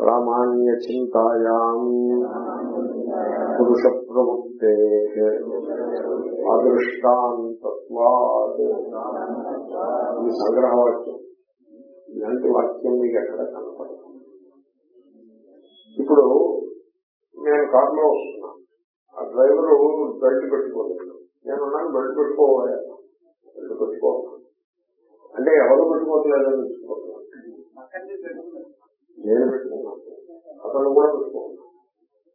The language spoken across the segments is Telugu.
ప్రామాణ్య చింతాయాం పురుష ప్రవృత్తే అదృష్టాంతత్వాత్ ఈ సంగ్రహ ఇలాంటి వాక్యం మీకు ఎక్కడ కనపడదు. ఇప్పుడు నేను కారులో వస్తున్నా. ఆ డ్రైవరు బెల్ట్ పెట్టుకోలేదు. నేను ఉన్నాను బెల్ట్ పెట్టుకోవాలి. బెల్ట్ పెట్టుకోవాలి. అంటే ఎవరు పెట్టుకోవట్లేదని తెచ్చుకోవట్లేదు నేను పెట్టుకున్నాను. అతను కూడా పెట్టుకోవాలి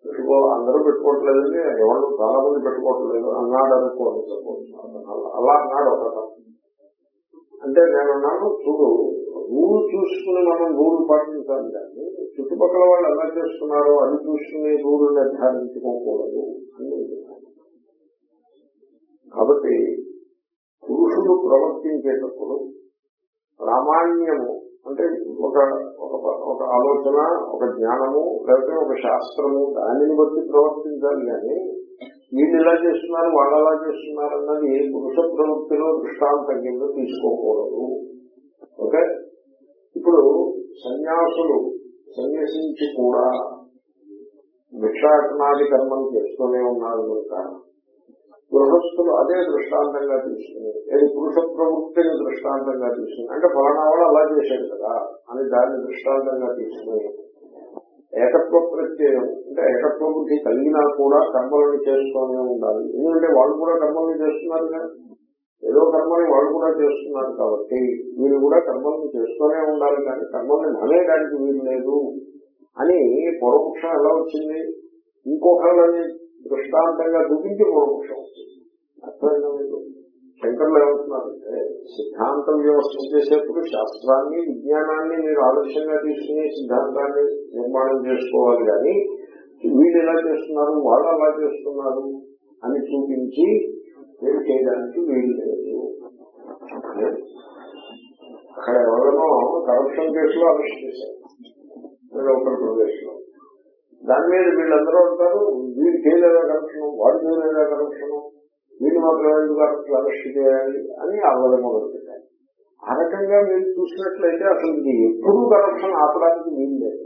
పెట్టుకో అందరూ పెట్టుకోవట్లేదండి ఎవరు చాలా మంది పెట్టుకోవట్లేదు అన్నాడు అనుకోండి అలా అన్నాడు ఒక అంటే నేను అన్నాను చూడు రూల్ చూసుకుని మనం రూల్ పాటించాలి కానీ చుట్టుపక్కల వాళ్ళు ఎలా చేస్తున్నారో అది చూసుకుని రూల్ నిర్ధారించుకోకూడదు అని కాబట్టి పురుషుడు ప్రవర్తించేటప్పుడు ప్రామాణ్యము అంటే ఒక ఒక ఒక ఆలోచన ఒక జ్ఞానము లేకపోతే ఒక శాస్త్రము దానిని బట్టి ప్రవర్తించాలి కానీ వీళ్ళు ఇలా చేస్తున్నారు వాళ్ళు అలా చేస్తున్నారు అన్నది పురుష ప్రవృత్తిలో దృష్టాంతం కింద తీసుకోకూడదు. ఓకే? ఇప్పుడు సన్యాసులు సన్యసించి కూడా భిక్షాటనాది కర్మం చేస్తూనే ఉన్నారు కనుక గృహస్థులు అదే దృష్టాంతంగా తీసుకుని ఏది పురుష ప్రవృత్తిని దృష్టాంతంగా తీసుకుని అంటే ఫలానా వాడు అలా చేశాడు కదా అని దాన్ని దృష్టాంతంగా తీసుకుని ఏకత్వ ప్రత్యయం అంటే ఏకత్వ బుద్ధి కలిగినా కూడా కర్మలను చేస్తూనే ఉండాలి. ఎందుకంటే వాళ్ళు కూడా కర్మల్ని చేస్తున్నారు కదా. ఏదో కర్మని వాళ్ళు కూడా చేస్తున్నారు కాబట్టి వీళ్ళు కూడా కర్మల్ని చేస్తూనే ఉండాలి కానీ కర్మల్ని మానేయడానికి వీలు లేదు అని పరోక్షం ఎలా వచ్చింది? ఇంకొకళ్ళని దృష్టాంతంగా చూపించి మోక్షం శంకర్లు ఏమంటున్నారంటే సిద్ధాంతం వ్యవస్థ చేసేప్పుడు శాస్త్రాన్ని విజ్ఞానాన్ని మీరు ఆలస్యంగా తీసుకుని సిద్ధాంతాన్ని నిర్మాణం చేసుకోవాలి కానీ వీళ్ళు ఎలా చేస్తున్నారు వాళ్ళు అలా చేస్తున్నారు అని చూపించి మీరు చేయడానికి వీలు లేదు. అక్కడ ఎవరినో కరప్షన్ కేసులో అరెస్ట్ చేశారు. ఉత్తరప్రదేశ్లో దాని మీద వీళ్ళందరూ ఉంటారు. వీడు చేయలేదా కరప్షన్ వాడు చేయలేదా కరప్షన్ వీళ్ళు మాత్రం ఎందుకు అరెస్ట్ అరెస్ట్ చేయాలి అని అవ్వడం మొదలు పెట్టాలి ఆ రకంగా మీరు చూసినట్లయితే అసలు ఇది ఎప్పుడూ కరప్షన్ ఆపడానికి వీలు లేదు.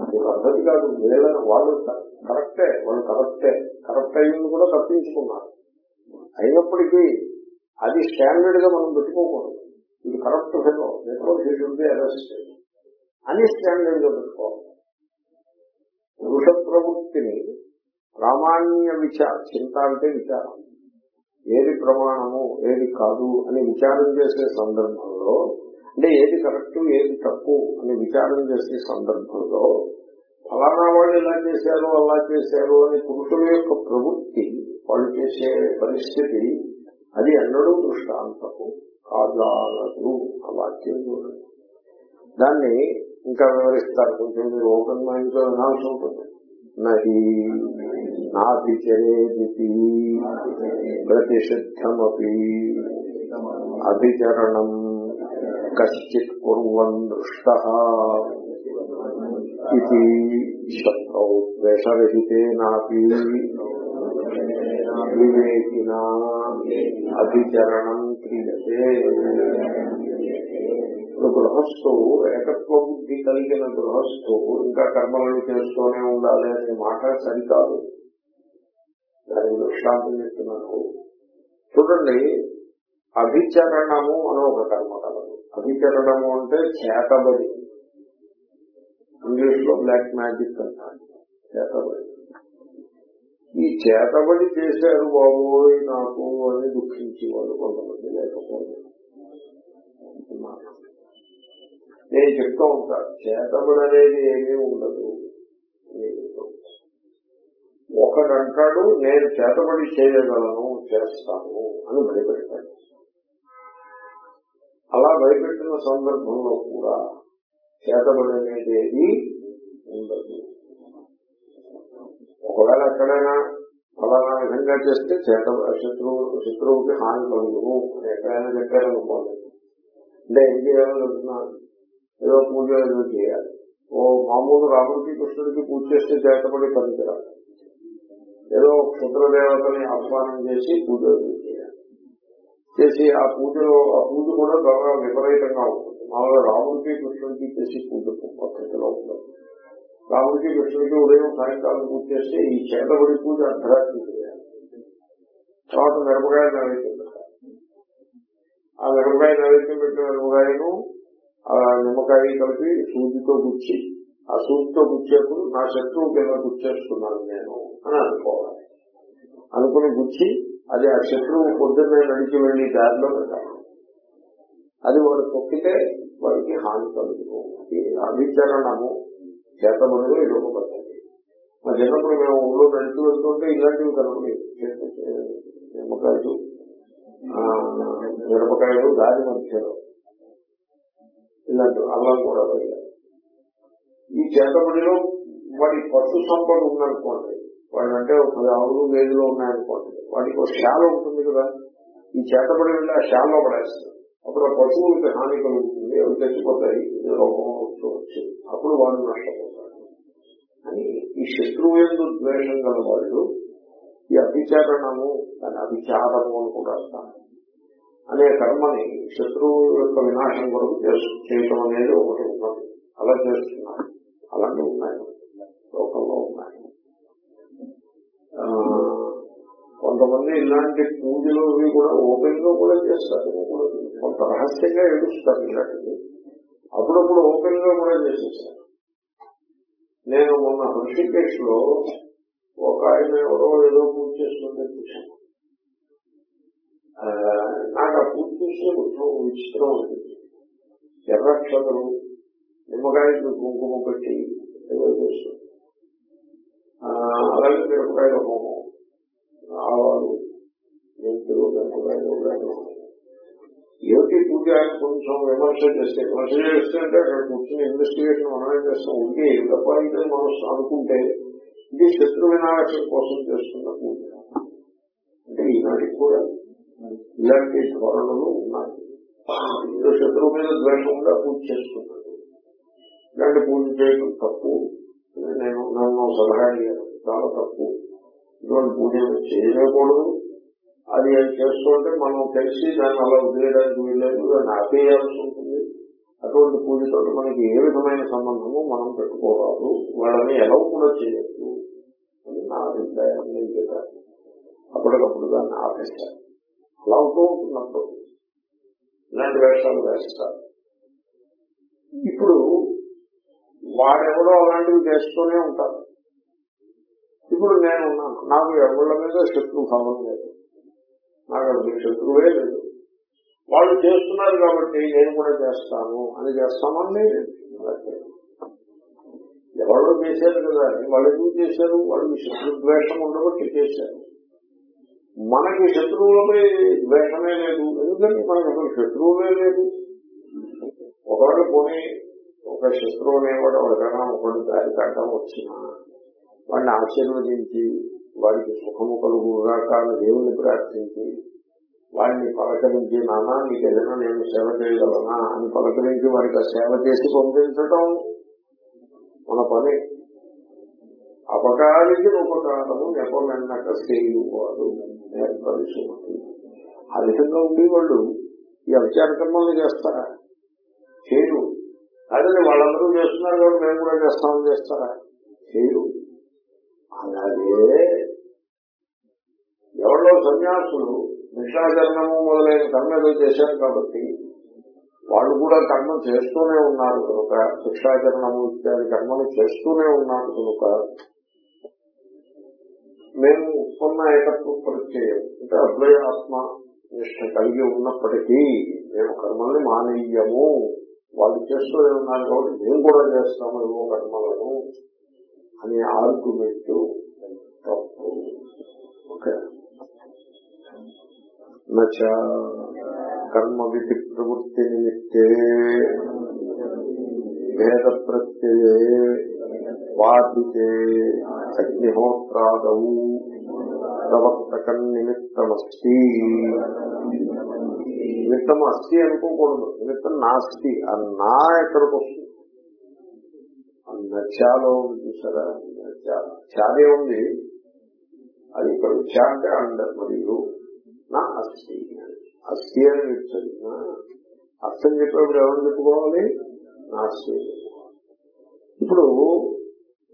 అది పద్ధతి కాదు. వీళ్ళని వాళ్ళు కరెక్టే వాళ్ళు కరెక్టే. కరెక్ట్ అయ్యింది కూడా తప్పించుకున్నారు. అయినప్పటికీ అది స్టాండర్డ్గా మనం పెట్టుకోకూడదు. ఇది కరెక్ట్ ఫెలో. నెట్వర్క్ అరెస్ట్ అని స్టాండర్డ్గా పెట్టుకోవాలి. పురుష ప్రవృత్తిని ప్రామాణ్య విచార చింత అంటే విచారం. ఏది ప్రమాణము ఏది కాదు అని విచారం చేసే సందర్భంలో అంటే ఏది కరెక్ట్ ఏది తప్పు అని విచారం చేసే సందర్భంలో ఫలానా వాళ్ళు ఇలా చేశారు అలా చేశారు అని పురుషుల యొక్క ప్రవృత్తి వాళ్ళు చేసే పరిస్థితి అది ఎన్నడూ దృష్టాంతము కాదాలదు ఆ వాక్యం చూడండి. దాన్ని ఇంకా వివరిస్తారు. కొంచెం మీరు ఓపెన్ మైండ్తో వినాల్సి ఉంటుంది. నహి నాభిచరేది ప్రతిషిద్ధమపి అభిచరణం కశ్చిత్ కుర్వన్ దృష్ట ఇది శత్రౌ ద్వేషరహితేనాపి వివేకినా అభిచరణం క్రియతే ఇప్పుడు గృహస్థు ఏకత్వ బుద్ధి కలిగిన గృహస్థు ఇంకా కర్మలను చేస్తూనే ఉండాలి అనే మాట సరికాదు. దానికి దృష్టాంతం చెప్తున్నాను చూడండి అభిచరణము అని ఒక కర్మ కలదు. అభిచరణము అంటే చేతబడి. ఇంగ్లీష్లో బ్లాక్ మ్యాజిక్ అంటారు. చేతబడి. ఈ చేతబడి చేశారు బాబోయ్ నాకు అని దుఃఖించి వాళ్ళు కొంతమంది లేకపోతే. నేను చెప్తూ ఉంటాను. చేతబడి అనేది ఏమీ ఉండదు. ఒకడంటాడు నేను చేతబడి చేయగలను చేస్తాను అని భయపెడతాడు. అలా భయపెట్టిన సందర్భంలో కూడా చేతబడనేది ఏది ఉండదు. ఒకవేళ ఎక్కడైనా ఫలానా విధంగా చేస్తే చేత శత్రువు శత్రువుకి హాని కలుగును. అని ఎక్కడైనా చెప్పారనుకోండి. అంటే ఏం చేయాలో చెప్తున్నాను ఏదో పూజ ఏదో చేయాలి. ఓ మామూలు రాముడికి కృష్ణుడికి పూజ చేస్తే చేతపడి పనికిరాలి ఏదో క్షుద్రదేవతని ఆహ్వానం చేసి పూజ చేయాలి. చేసి ఆ పూజలో ఆ పూజ కూడా బాగా విపరీతంగా ఉంటుంది మామూలుగా రాముడికి కృష్ణుడికి చేసి పూజ పద్ధతిలో రాముడికి కృష్ణుడికి ఉదయం సాయంకాలం పూజ చేస్తే ఈ చేతబడి పూజ అర్ధరాత్రి చేయాలి. తర్వాత మిరపకాయ నైవేద్యం పెట్టాలి. ఆ మిరపకాయ నైవేద్యం పెట్టిన మిరపకాయను ఆ నిమ్మకాయ కలిపి సూదితో గుచ్చి ఆ సూదితో గుచ్చేప్పుడు నా శత్రువు కింద గుచ్చేస్తున్నాను నేను అని అనుకోవాలి. అనుకుని గుచ్చి అది ఆ శత్రువు పొద్దున్నే నడిచి వెళ్ళి దారిలో పెట్టాలి. అది వాడు తొక్కితే వాడికి హాని కలుగుతూ అభిచరణము చేతబడిలో ఇది పద్ధతి మా చిన్నప్పుడు మేము ఊళ్ళో నడిచి వెళ్తుంటే ఇలాంటివి కనపడేవి. నిమ్మకాయలు మిరపకాయలు దారి మధ్యలో. ఇలాంటి అలా కూడా వెళ్ళాలి ఈ చేతబడిలో వాడి పశు సంపద ఉందనుకోండి వాడంటే అంటే ఒక పది ఆవులు వేదిలో ఉన్నాయనుకోండి వాడికి ఒక శాల ఉంటుంది కదా ఈ చేతబడి వెళ్ళి ఆ శాలలో అప్పుడు ఆ పశువులకి హాని కలుగుతుంది అవి చచ్చిపోతాయి రోగం వచ్చి అప్పుడు వాడు నష్టపోతాడు. అని ఈ శత్రువు ఎందు ద్వేషం గల వాళ్ళు ఈ అభిచారణము దాని అభిచారము అని కూడా అంటారు. అనే కర్మని శత్రువు యొక్క వినాశం కొరకు చేసు- చేయటం అనేది ఒకటి ఉన్నది. అలా చేస్తున్నారు. అలాగే ఉన్నాయి. లోకంలో ఉన్నాయి. కొంతమంది ఇలాంటి పూజలు ఇవి కూడా ఓపెన్గా కూడా చేస్తారు. కొంత రహస్యంగా ఎదుస్తారు ఇలాంటివి. అప్పుడప్పుడు ఓపెన్గా కూడా చేసేస్తారు. నేను మొన్న హృషికేశ్లో ఒక ఆయన ఎవరో ఏదో పూజ చేస్తుంటే చూశాను. నాకు ఆ పూర్తి చూస్తే కొంచెం విచిత్రం ఉంటుంది. ఎర్రక్షతలు నిమ్మకాయలు కుంకుమ పెట్టి ఏదో చేస్తుంది అలాగే మిరపకాయల హోమం ఆవాలు మెంతులు మిరపకాయలు ఏమిటి పూజ అని కొంచెం విమర్శ చేస్తే? విమర్శ చేస్తే అంటే అక్కడ కూర్చుని ఇన్వెస్టిగేషన్ మనమే చేస్తాం? ఉంటే ఏం తప్ప అయితే మనం అనుకుంటే ఇది శత్రు వినాశం కోసం చేస్తున్న పూజ. అంటే ఈనాటికి కూడా ఇలాంటి ధోరణులు ఉన్నాయి. ఏదో శత్రువు మీద ద్వేషంగా పూజ చేస్తున్నాడు. ఇలాంటి పూజ చేయడం తప్పు. నేను నన్ను సలహా అడిగాను చాలా తప్పు. ఇటువంటి పూజ చేయకూడదు అది చేస్తుంటే మనం తెలిసి దాన్ని అలా వదిలేయడానికి వీల్లేదు. దాన్ని ఆపేయాల్సి ఉంటుంది. అటువంటి పూజతో మనకి ఏ విధమైన సంబంధము మనం పెట్టుకోరాదు. వాళ్ళని ఎలా కూడా చేయొచ్చు అని నా అభిప్రాయం. నేను చెప్పాను. అప్పటికప్పుడు దాన్ని ఆపేస్తాను అలా అవుతూ ఉంటున్నప్పుడు ఇలాంటి వేషాలు వేస్తారు. ఇప్పుడు వాడెవరో అలాంటివి చేస్తూనే ఉంటారు. ఇప్పుడు నేను ఉన్నాను నాకు ఎవరి మీద శత్రు భావం లేదు. నాకు అసలు శత్రువే లేదు. వాళ్ళు చేస్తున్నారు కాబట్టి నేను కూడా చేస్తాను. అని చేస్తామని ఎవరో చేశారు కదా. వాళ్ళు ఎందుకు చేశారు? వాళ్ళు శత్రుద్వేషం ఉండబట్టి చేశారు. మనకి శత్రువులపై ద్వేషమే లేదు. ఎందుకంటే మనకి అసలు శత్రువులే లేదు. ఒకవేళ పోనీ ఒక శత్రువు అనేవాడు ఎవరికైనా ఒకటి దారి కట్టడం వచ్చినా వాడిని ఆశీర్వదించి వాడికి సుఖము కలుగుగా కానీ దేవుని ప్రార్థించి వాడిని పలకరించి నానా నీకు ఏదైనా నేను సేవ చేయగలనా? అని పలకరించి వాడికి ఆ సేవ చేసి పంపించటం మన పని. అపకారికి ఉపకారము నెపమెన్నక చేయువాడు నేర్పరిశుమతి ఆ విధంగా ఉండేవాళ్ళు ఈ అవిచార కర్మల్ని చేస్తారా? చేయరు. అదే వాళ్ళందరూ చేస్తున్నారు కాబట్టి మేము కూడా చేస్తామని చేస్తారా? చేయరు. అలాగే ఎవరో సన్యాసులు నిషాచరణము మొదలైన కర్మ ఏదో చేశారు కాబట్టి వాళ్ళు కూడా కర్మ చేస్తూనే ఉన్నారు కనుక శిక్షాచరణము ఇత్యాది కర్మలు చేస్తూనే ఉన్నారు కనుక మేము ఉత్పన్న ఏకత్వ ప్రత్యయం అంటే అద్వయ ఆత్మ నిష్ట కలిగి ఉన్నప్పటికీ మేము కర్మల్ని మానేయము. వాళ్ళు చేస్తూనే ఉన్నారు కాబట్టి మేము కూడా చేస్తాము ఏవో కర్మలను అనే ఆర్గ్యుమెంట్ తప్పు. ఓకే. నచ కర్మ విధి ప్రవృత్తి నిమిత్తే వేద ప్రత్యయే వాదితే అగ్నిహోత్రాదౌ ప్రవర్తక నిమిత్తమస్తి నిమిత్తం అస్థి అనుకోకూడదు. నిమిత్తం నాస్తి. ఆ నా ఎక్కడికి వస్తుంది నచ్చాలో ఉంది చూసారా చాదే ఉంది. అది ఇక్కడ వచ్చాక అండర్ మరియు నా అస్థి అస్థి అని మీరు అర్థం చెప్పేప్పుడు ఎవరు చెప్పుకోవాలి? నాస్తి ఇప్పుడు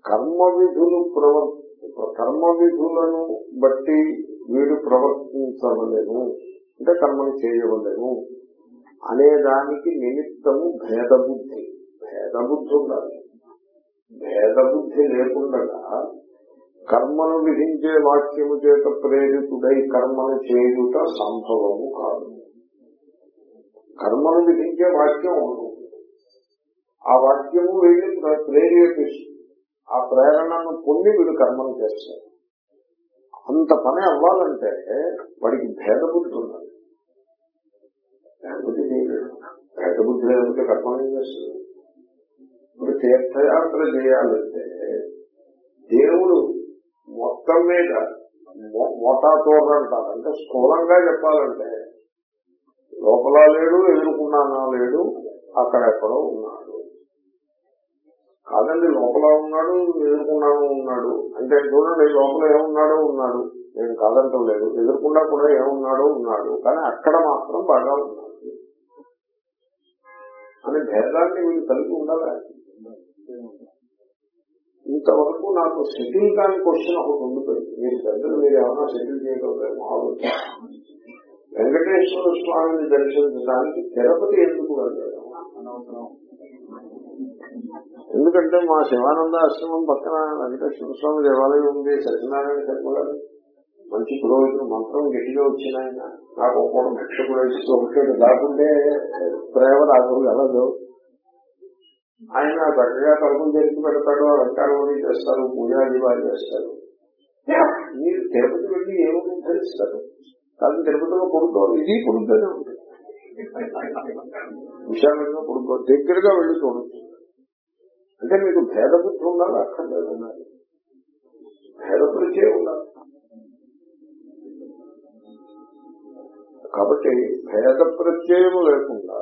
కర్మ విధులు ప్రవర్ కర్మ విధులను బట్టి వీడు ప్రవర్తించవలేను అంటే కర్మను చేయవలేను అనే దానికి నిమిత్తము భేద బుద్ధి ఉండాలి. భేద బుద్ధి లేకుండా కర్మను విధించే వాక్యము చేత ప్రేరితుడై కర్మను చేయుట సంభవము కాదు. కర్మను విధించే వాక్యం ఉండదు. ఆ వాక్యము వెళ్ళి ప్రేరేపిస్తుంది ఆ ప్రేరణను పొంది వీడు కర్మను చేస్తాడు. అంత పని అవ్వాలంటే వాడికి భేదబుద్ధి ఉండాలి. భేదబుద్ధి చేయలేడు భేదబుద్ధి లేదంటే కర్మను ఏం చేస్తుంది ఇప్పుడు తీర్థయాత్ర చేయాలంటే దేవుడు మొత్తం మీద మోటాతోర అంటారు అంటే స్థూలంగా చెప్పాలంటే లోపల లేడు ఎదుర్కొన్నానా లేడు అక్కడెక్కడో ఉన్నాడు. కాదండి లోపల ఉన్నాడు ఎదుర్కొన్నాను ఉన్నాడు. అంటే చూడండి లోపల ఏమున్నాడో ఉన్నాడు. నేను కాదంటం లేదు. ఎదుర్కొన్నా కూడా ఏమున్నాడో ఉన్నాడు. కానీ అక్కడ మాత్రం బాగా ఉన్నాడు. అనే భేదాన్ని వీళ్ళు కలిగి ఉండాలి? ఇంతవరకు నాకు సెటిల్ కాని క్వశ్చన్ ఒకటి ఉండిపోయింది. మీరు పెద్దలు మీరు ఏమైనా సెటిల్ చేయగలరేమో ఆలోచన. వెంకటేశ్వర స్వామిని దర్శించడానికి తిరుపతి ఎందుకు వెళ్ళారు ఎందుకంటే మా శివానంద ఆశ్రమం పక్కన వెంకటేశ్వర స్వామి దేవాలయం ఉంది సత్యనారాయణ శర్మ గారు మంచి పురోహితులు మంత్రం గట్టిగా వచ్చిన ఆయన. నాకు ఒక భిక్ష కూడా ఇస్తూ ఒకటి కాకుంటే ప్రేమ నాకు ఆయన చక్కగా తలుపులు తెరిచి పెడతాడు అలంకారం చేస్తారు పూజాది వారు చేస్తారు. మీరు తిరుపతి వెళ్ళి ఏమని ధరిస్తారు కానీ తిరుపతిలో కొడుకో ఇది కొడుకునే ఉంటుంది. విశాలంగా కొడుకో దగ్గరగా వెళ్ళి చూడొచ్చు. అంటే మీకు భేదబుద్ధి ఉండాలి? అక్కర్లేదు ఉండాలి భేదబుద్ధి ఉండాలి. కాబట్టి భేద ప్రత్యయం లేకుండా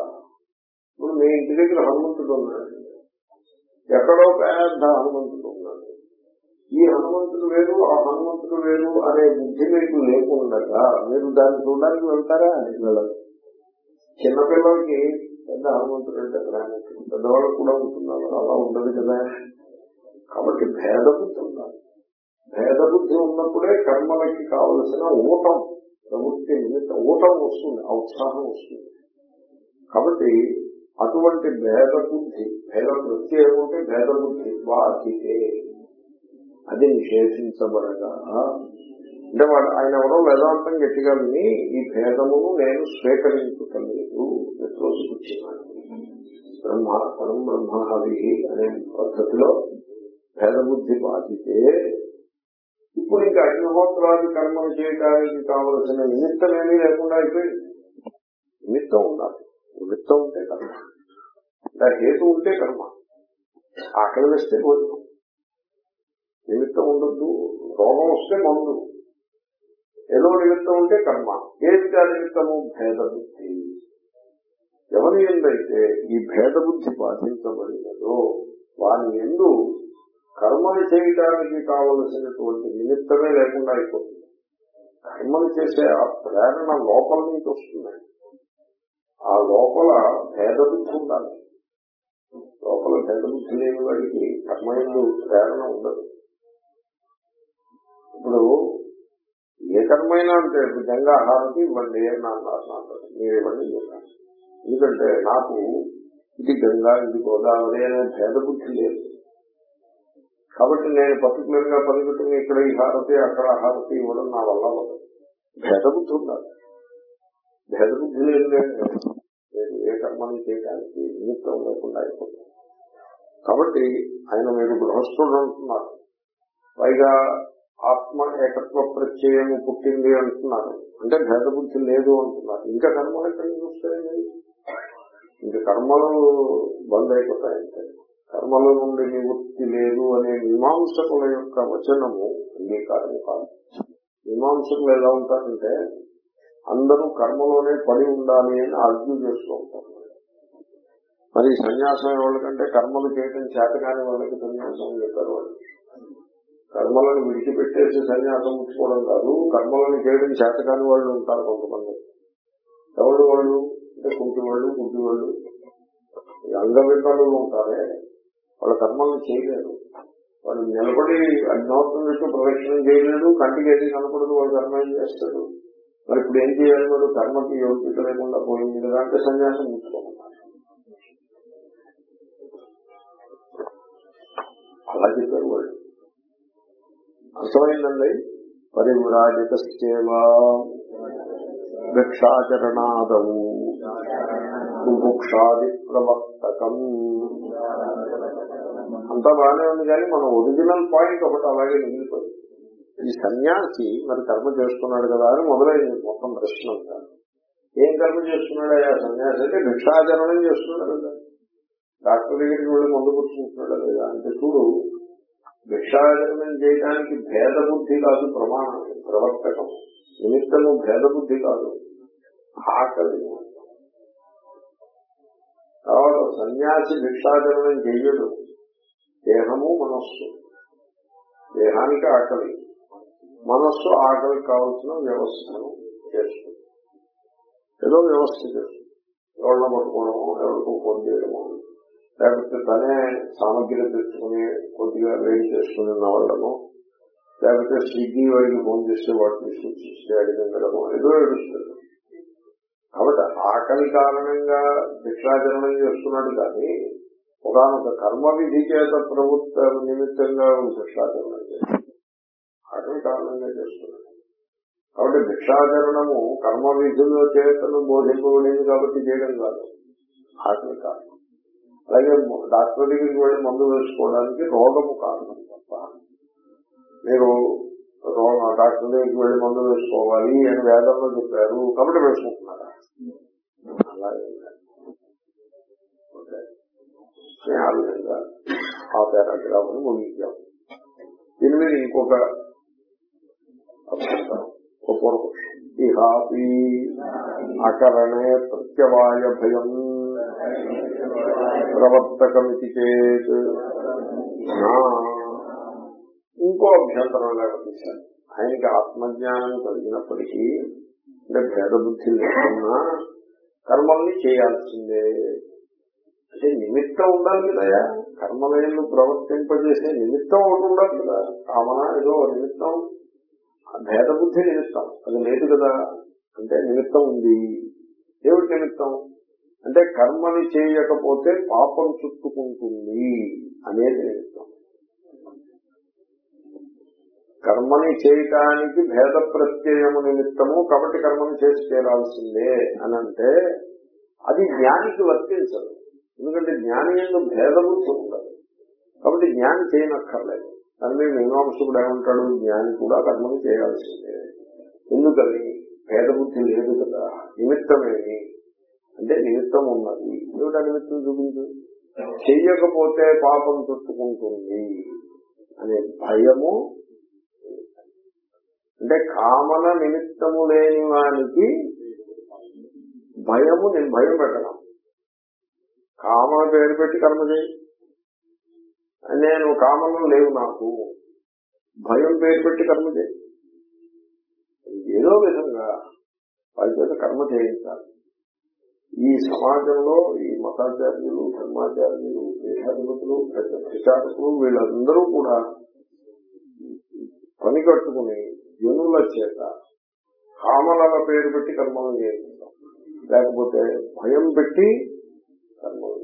ఇప్పుడు మీ ఇంటి దగ్గర హనుమంతుడు ఉన్నాడు. ఎక్కడో పెద్ద హనుమంతుడు ఉన్నాడు. ఈ హనుమంతుడు వేరు ఆ హనుమంతుడు వేరు అనే బుద్ధి మీకు లేకుండా మీరు దాన్ని చూడడానికి వెళ్తారా? వెళ్ళదు చిన్నపిల్లలకి పెద్ద హనుమంతుడు అంటే గ్రామీణ పెద్దవాళ్ళకు కూడా ఉంటున్నారు. అలా ఉండదు కదా. కాబట్టి భేద బుద్ధి ఉండాలి. భేదబుద్ధి ఉన్నప్పుడే కర్మలకి కావలసిన ఊటం ప్రవృత్తి నిమిత్త ఊటం వస్తుంది ఆ ఉత్సాహం వస్తుంది. కాబట్టి అటువంటి భేద బుద్ధి భేద వృత్తి ఏమంటే భేద బుద్ధి బాధితే అది నిషేధించబడగా అంటే వాడు ఆయన ఎవరో వేదాంతం గట్టిగా విని ఈ భేదమును నేను స్వీకరించుటలేదు బ్రహ్మ పరం బ్రహ్మహవి అనే పద్ధతిలో భేద బుద్ధి బాధితే ఇప్పుడు ఇంకా అగ్నిహోత్రాది కర్మలు చేయడానికి కావలసిన నిమిత్తం ఏమీ లేకుండా అయిపోయింది. నిమిత్తం ఉండాలి. నిమిత్తం ఉంటే కర్మ. హేతు ఉంటే కర్మ. ఆకలి వేస్తే భోజనం. నిమిత్తం ఉండద్దు రోగం వస్తే మందు. ఏదో నిమిత్తం ఉంటే కర్మ. ఏది ఆ నిమిత్తము? భేద బుద్ధి ఎవరి ఎందైతే ఈ భేద బుద్ధి బాధించబడినదో వారి ఎందు కర్మలు చేయడానికి కావలసినటువంటి నిమిత్తమే లేకుండా అయిపోతుంది. కర్మలు చేసే ఆ ప్రేరణ లోపల నుంచి వస్తుంది. ఆ లోపల భేదబుద్ధి ఉండాలి. లోపల భేదబుద్ధి లేని వాడికి కర్మ ఎందు ప్రేరణ ఉండదు. ఇప్పుడు ఏ కర్మైనా అంటే గంగా హారతి ఇవ్వండి అని అన్నారు మీరు ఇవ్వండి చెప్పాను ఎందుకంటే నాకు ఇది గంగా ఇది గోదావరి అనే భేదబుద్ధి లేదు. కాబట్టి నేను పర్టికులర్గా పరిగెట్టుకుని ఇక్కడ ఈ హారతి అక్కడ హారతి ఇవ్వడం నా వల్ల ఉండదు భేదబుద్ధి ఉండాలి. భేదబుద్ధి లేదు నేను ఏ కర్మని చేయడానికి నిమిత్తం లేకుండా అయిపోతుంది కాబట్టి ఆయన మీరు గృహస్థుడు అంటున్నారు. పైగా ఆత్మ ఏకత్వ ప్రత్యయము పుట్టింది అంటున్నారు. అంటే భేదబుద్ధి లేదు అంటున్నారు. ఇంకా కర్మలు ఎక్కడ చూస్తాయండి ఇంకా కర్మలు బంద్ అయిపోతాయంటే కర్మల నుండి నివృత్తి లేదు అనే మీమాంసకుల యొక్క వచనము అంగీకారం కాదు. మీమాంసకులు ఎలా ఉంటారంటే అందరూ కర్మలోనే పడి ఉండాలి అని ఆర్గ్యూ చేస్తూ ఉంటారు. మరి సన్యాసం వాళ్ళకంటే కర్మలు చేయడం చేత కాని వాళ్ళకి సన్యాసం చెప్పారు వాళ్ళు? కర్మలను విడిచిపెట్టేసి సన్యాసం ఉంచుకోవడం కాదు కర్మలను చేయడం చేతకాని వాళ్ళు ఉంటారు కొంతమంది. ఎవరు వాళ్ళు? అంటే కుంటి వాళ్ళు గుడ్డి వాళ్ళు అంగవికలు ఉంటారే వాళ్ళ కర్మలను చేయలేరు. వాళ్ళు నిలబడి అగ్నిహోత్రం యొక్క ప్రదక్షిణం చేయలేడు కంటికి ఏది కనపడదు వాళ్ళు కర్మ ఏం చేస్తాడు. మరి ఇప్పుడు ఏం చేయాలి వాడు? కర్మకి యోగ్యత లేకుండా పోయింది కదా అంటే సన్యాసం ఉంచుకోమన్నారు అలా చెప్పారు వాళ్ళు. అర్థమైందండి? పరివ్రాజిత సేవా భిక్షాచరణాదము బుభుక్షాది ప్రవర్తకం అంతా బాగానే ఉంది కానీ మన ఒరిజినల్ పాయింట్ ఒకటి అలాగే మిగిలిపోయింది. ఈ సన్యాసి మరి కర్మ చేస్తున్నాడు కదా అని మొదలైంది మొత్తం ప్రశ్న ఏం కర్మ చేస్తున్నాడు ఆ సన్యాసి అంటే భిక్షాచరణం చేస్తున్నాడు కదా. డాక్టర్ దగ్గరికి వెళ్ళి మందు కూర్చుంటున్నాడు లేదా అంటే చూడు భిక్షాచరణం చేయడానికి భేద బుద్ధి కాదు ప్రమాణం ప్రవర్తకం. నిమిత్తము భేద బుద్ధి కాదు. ఆకలి తర్వాత సన్యాసి భిక్షాచరణం చేయడు దేహము మనస్సు. దేహానికి ఆకలి. మనస్సు ఆకలి కావాల్సిన వ్యవస్థను చేస్తుంది. ఏదో వ్యవస్థ చేస్తుంది. ఎవరిన పట్టుకోవడము ఎవరికో ఫోన్ చేయడము లేకపోతే తనే సామగ్రి తెచ్చుకుని కొద్దిగా వేడి చేసుకుని ఉన్నవాళ్ళము లేకపోతే స్విగ్గీ వాడికి ఫోన్ చేస్తే వాటిని సూచిస్తే అడిగిందడము ఏదో ఏడుస్తుంది కాబట్టి ఆకలి కారణంగా భిక్షాచరణం చేస్తున్నాడు కానీ ఒకనొక కర్మ విధి చేత ప్రభుత్వ నిమిత్తంగా భిక్షాచరణం చేస్తున్నాడు. ఆకలి కారణంగా చేస్తున్నాడు. కాబట్టి భిక్షాచరణము కర్మ విధుల చేతను బోధింపబడింది కాబట్టి చేయడం కాదు. ఆకలి కారణం. అలాగే డాక్టర్ దగ్గరికి వెళ్ళి మందు వేసుకోవడానికి రోగము కారణం తప్ప మీరు డాక్టర్ దగ్గరికి వెళ్ళి మందు వేసుకోవాలి అని వేదంలో చెప్పారు కాబట్టి వేసుకుంటున్నారా? అలాగే. ఆ విధంగా ఆ పారాగ్రాఫ్ను ముగించాం. దీని మీద ఇంకొక పూర్వపక్షం ఇహాపి అకరణే ప్రత్యవాయ భయం. ప్రవర్తకమితి చేత్. ఇంకో అభ్యంతరం లేకపోతే ఆయనకి ఆత్మజ్ఞానం కలిగినప్పటికీ అంటే భేద బుద్ధి లేకున్నా కర్మల్ని చేయాల్సిందే. అంటే నిమిత్తం ఉండాలి కదయా కర్మలను ప్రవర్తింపజేసే నిమిత్తం ఒకటి ఉండాలి కదా. కామన ఏదో నిమిత్తం. భేద బుద్ధి నిమిత్తం. అది లేదు కదా. అంటే నిమిత్తం ఉంది. ఏమిటి నిమిత్తం? అంటే కర్మని చేయకపోతే పాపం చుట్టుకుంటుంది అనేది నిమిత్తం కర్మని చేయటానికి భేద ప్రత్యయము నిమిత్తము కాబట్టి కర్మని చేసి తీరాల్సిందే అని అంటే అది జ్ఞానికి వర్తించదు. ఎందుకంటే జ్ఞాని ఎందుకు భేదము ఉండదు కాబట్టి జ్ఞాని చేయనక్కర్లేదు. దాని మీద మీమాంసకుడు ఏమంటాడు? జ్ఞాని కూడా కర్మని చేయాల్సిందే. ఎందుకని? భేదబుద్ధి లేదు కదా. నిమిత్తమేమి? అంటే నిమిత్తం ఉన్నది. ఏమిటా నిమిత్తం చూపించు. చెయ్యకపోతే పాపం చుట్టుకుంటుంది అనే భయము. అంటే కామన నిమిత్తము లేని వానికి భయము నేను భయం పెట్టడం కామన పేరు పెట్టి కర్మ చేయి. నేను కామనం లేవు నాకు. భయం పేరు పెట్టి కర్మ చేయి. ఏదో విధంగా వారి చేత కర్మ చేయించాలి. ఈ సమాజంలో ఈ మతాచార్యులు ధర్మాచార్యులు దేశాధిపతులు ప్రచారకులు వీళ్ళందరూ కూడా పని కట్టుకుని జనుల చేత కామలల పేరు పెట్టి కర్మలు చేయించాం లేకపోతే భయం పెట్టి కర్మలు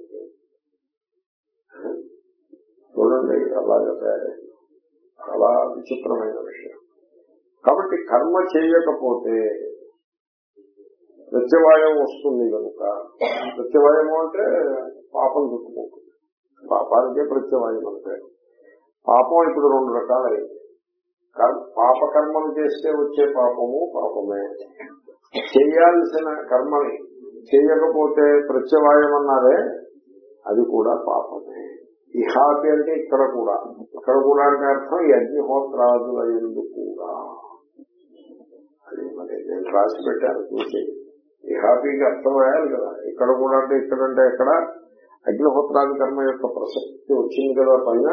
చూడండి అలాగే తయారైంది చాలా విచిత్రమైన విషయం. కాబట్టి కర్మ చేయకపోతే ప్రత్యవాయం వస్తుంది కనుక ప్రత్యవాయము అంటే పాపం చుట్టుకుంటుంది. పాపానికే ప్రత్యవాయం అంటే. పాపం ఇప్పుడు రెండు రకాలైంది. పాపకర్మలు చేస్తే వచ్చే పాపము పాపమే. చేయాల్సిన కర్మని చేయకపోతే ప్రత్యవాయం అన్నారే అది కూడా పాపమే. ఇహాపి అంటే ఇక్కడ కూడా. ఇక్కడ కూడా అంటే అర్థం ఈ అగ్నిహోత్రాదుల కూడా. అది మరి నేను రాసి పెట్టాను ఈ హ్యాపీకి అర్థం అయ్యాలి కదా. ఇక్కడ కూడా అంటే ఇక్కడంటే ఎక్కడ అగ్నిహోత్రాది కర్మ యొక్క ప్రసక్తి వచ్చింది కదా పైన.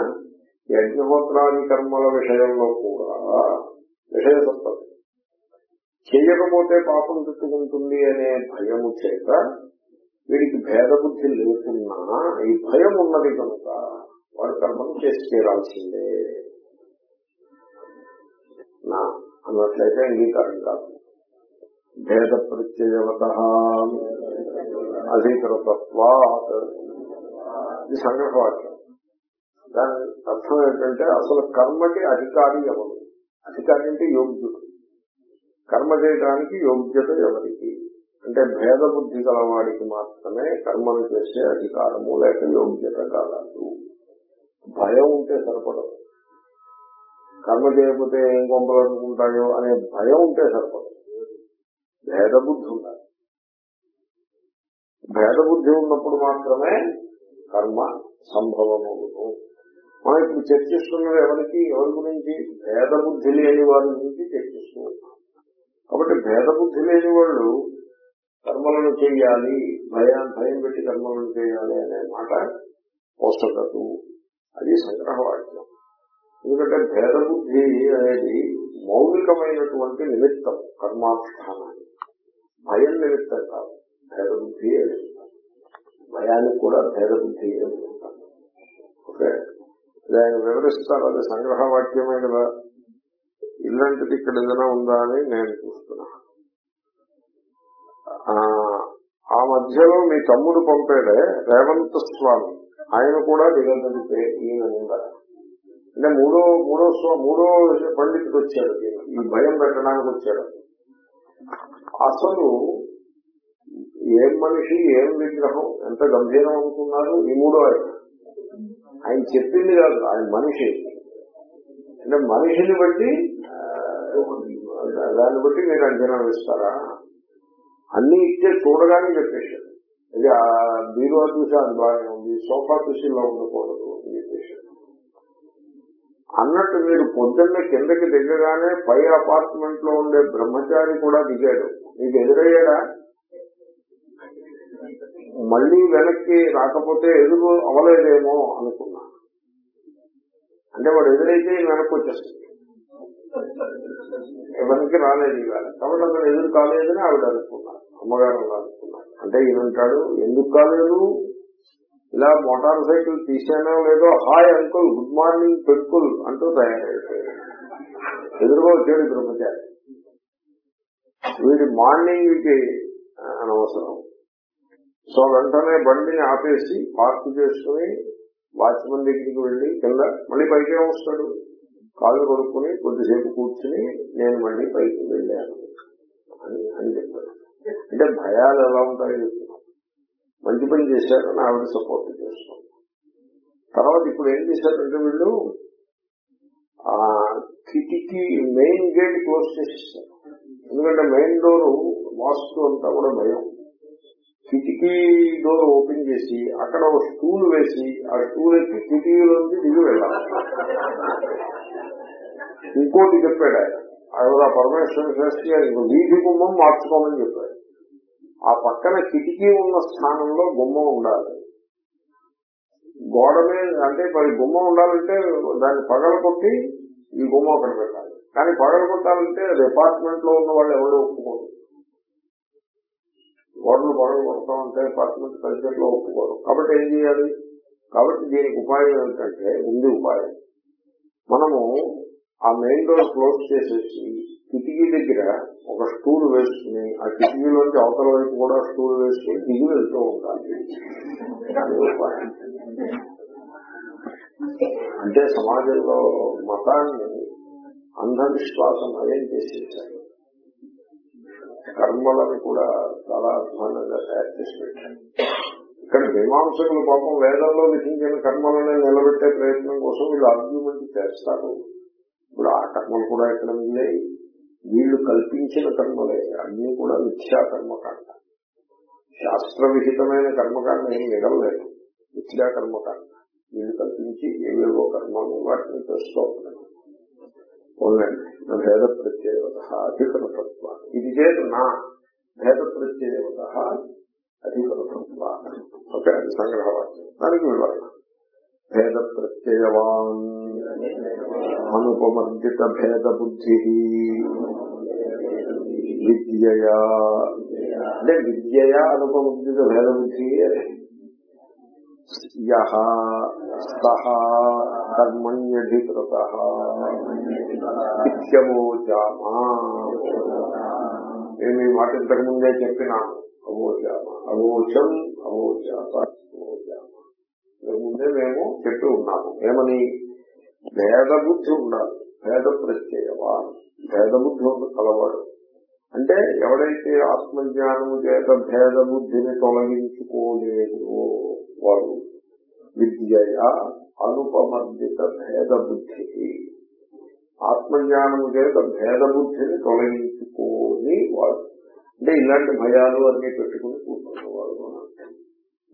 ఈ అగ్నిహోత్రాది కర్మల విషయంలో కూడా విషయ సంపత్తి చేయకపోతే పాపం చుట్టుకుంటుంది అనే భయము చేత వీడికి భేద బుద్ధి లేకున్నా ఈ భయం ఉన్నది కనుక వాడు కర్మను చేసి తీరాల్సిందే. నా అన్నట్లయితే అంగీకారం కాదు. భేద ప్రత్యయవత అధికృతత్వాత్. ఇది సంగ్రహవాక్యం దాని అర్థం ఏంటంటే అసలు కర్మకి అధికారి ఎవరు? అధికారి అంటే యోగ్యుడు. కర్మ చేయడానికి యోగ్యత ఎవరికి? అంటే భేద బుద్ధి గలవాడికి మాత్రమే కర్మను చేసే అధికారము లేక యోగ్యత కాదు. భయం ఉంటే సరిపడదు. కర్మ చేయకపోతే ఏం కొంపలు అనుకుంటాయో అనే భయం ఉంటే సరిపడదు. భేద బుద్ధి ఉండాలి భేద బుద్ధి ఉన్నప్పుడు మాత్రమే కర్మ సంభవమవును. మనం ఇప్పుడు చర్చిస్తున్నది ఎవరికి ఎవరి గురించి? భేదబుద్ధి లేని వారి గురించి చర్చిస్తున్నాం. కాబట్టి భేదబుద్ధి లేని వాళ్ళు కర్మలను చేయాలి భయం భయం పెట్టి కర్మలను చేయాలి అనే మాట పోసగదు అది సంగ్రహవాక్యం. ఎందుకంటే భేద బుద్ధి అనేది మౌలికమైనటువంటి నిమిత్తం కర్మానుష్ఠానాన్ని భయం నిమిత్తం కాదు. భేద భయానికి కూడా భేద ఓకే? ఇది ఆయన వివరిస్తారు. అది సంగ్రహవాక్యమే కదా. ఇలాంటిది ఇక్కడ ఏదైనా ఉందా అని నేను చూస్తున్నా. ఆ మధ్యలో మీ తమ్ముడు పంపాడే రేవంత్ స్వామి. ఆయన కూడా నిరంతరితే ఈయన ఉందా? అంటే మూడో మూడో మూడో పండితుడు వచ్చాడు. ఈ భయం పెట్టడానికి వచ్చాడు. అసలు ఏం మనిషి ఏం విగ్రహం ఎంత గంభీరం అనుకున్నారు? ఈ మూడో ఆయన. ఆయన చెప్పింది కాదు ఆయన మనిషి. అంటే మనిషిని బట్టి దాన్ని బట్టి మీరు అంచనా వేస్తారా? అన్ని ఇచ్చే చూడగానే చెప్పేశాడు ఇది ఆ బీరువా చూసి అది బాగానే ఉంది సోఫా చూసి ఇలా ఉండకూడదు. అన్నట్టు మీరు పొద్దున్న కిందకి దిగగానే పై అపార్ట్మెంట్లో ఉండే బ్రహ్మచారి కూడా దిగాడు. మీకు ఎదురయ్యాడా? మళ్ళీ వెనక్కి రాకపోతే ఎదురు అవలేదేమో అనుకున్నా. అంటే వాడు ఎదురైతే వెనక్కి వచ్చేస్తుంది వెనక్కి రాలేదు ఇవాళ కాబట్టి అతను ఎదురు కాలేదని ఆవిడ అనుకున్నారు అమ్మగారు అనుకున్నారు. అంటే ఈయనంటాడు ఎందుకు కాలేదు? ఇలా మోటార్ సైకిల్ తీసానో లేదో హాయ్ అంకుల్ గుడ్ మార్నింగ్ పెంకుల్ అంటూ తయారైపోయాడు ఎదురుగా వచ్చాడు బ్రహ్మచారి వీడి మార్నింగ్కి అనవసరం. సో వెంటనే బండిని ఆపేసి పార్క్ చేసుకుని వాచ్మెన్ దగ్గరికి వెళ్ళి కింద మళ్ళీ పైకి వస్తాడు. కాళ్ళు కొడుకుని కొద్దిసేపు కూర్చుని నేను మళ్ళీ పైకి వెళ్ళాను అని అని చెప్పాడు. అంటే భయాలు ఎలా ఉంటాయో మంచి పని చేశారని ఆవిడ సపోర్ట్ చేస్తాం తర్వాత ఇప్పుడు ఏం చేశారంటే వీళ్ళు ఆ కిటికీ మెయిన్ గేట్ క్లోజ్ చేసేస్తారు ఎందుకంటే మెయిన్ డోర్ వాస్తు అంతా కూడా భయం. కిటికీ డోర్ ఓపెన్ చేసి అక్కడ ఒక స్టూల్ వేసి ఆ స్టూల్ ఎక్కి కిటికీలోంచి దిగి వెళ్ళాలి. ఇంకోటి చెప్పాడు ఆయన. పరమేశ్వర శాస్త్రి గారు వీధి కుంభం మార్చుకోమని చెప్పాడు. ఆ పక్కన కిటికీ ఉన్న స్థానంలో బొమ్మ ఉండాలి. గోడ మీద అంటే మరి గుమ్మ ఉండాలంటే దాన్ని పగల కొట్టి ఈ గుమ్మ అక్కడ పెట్టాలి. కానీ పగల కొట్టాలంటే అపార్ట్మెంట్లో ఉన్న వాళ్ళు ఎవరు ఒప్పుకోరు. గోడలు పగలు కొడతాం అంటే అపార్ట్మెంట్ కల్చర్లో ఒప్పుకోరు. కాబట్టి ఏం చేయాలి? కాబట్టి దీనికి ఉపాయం ఏమిటంటే ఉంది ఉపాయం. మనము ఆ మెయిన్ డోర్ క్లోజ్ చేసేసి కిటికీ దగ్గర ఒక స్టూల్ వేసుకుని ఆ కిటికీలోంచి అవతల వైపు కూడా స్టూల్ వేసుకుని దిగి వెళ్తూ ఉండాలి అంటే సమాజంలో మతాన్ని అంధవిశ్వాసం అదేం చేసేసారు. కర్మలను కూడా చాలా అధ్వానంగా తయారు చేసి పెట్టారు. ఇక్కడ మీమాంసకులు పాపం వేదంలో విధించిన కర్మలను నిలబెట్టే ప్రయత్నం కోసం వీళ్ళు ఆర్గ్యుమెంట్ చేస్తారు. ఇప్పుడు ఆ కర్మలు కూడా ఇక్కడ ఉన్నాయి వీళ్ళు కల్పించిన కర్మలే. అన్ని కూడా మిథ్యా కర్మకాండ శాస్త్ర విహితమైన కర్మకాండ ఏం మిగలలేదు. మిథ్యా కర్మకాండ వీళ్ళు కల్పించి ఏవేవో కర్మలు వాటిని చేస్తూ ఉండండి భేద ప్రత్యేకత అధికృతత్వ. ఇది చేత నా భేద ప్రత్యేకత అధికృతత్వ. ఓకే సంగ్రహవాక్యం. దానికి వివరణ. భేద ప్రత్యయవాన్ అనుపమర్జిత భేద బుద్ధి విద్యయా అంటే విద్యయా అనుపమర్జిత భేద బుద్ధి యహ సహ కర్మణ్యధికృత ఇత్యవోచామా నేను ఈ మాట ఇంతకు ముందే చెప్పినాను అవోచామ అవోచం అవోచాప అవోచామ ఇంతకు ముందే మేము చెప్పి ఉన్నాము. ఏమని? భేద బుద్ధి ఉండాలి. భేద ప్రత్యయవా భేద బుద్ధి ఉంది కలవాడు. అంటే ఎవడైతే ఆత్మజ్ఞానము చేత భేద బుద్ధిని తొలగించుకోలేదో వాడు విద్యయ అనుపమర్జిత భేద బుద్ధి ఆత్మజ్ఞానము చేత భేద బుద్ధిని తొలగించుకోని వాడు. అంటే ఇలాంటి భయాలు అన్ని పెట్టుకుని కూర్చున్నాడు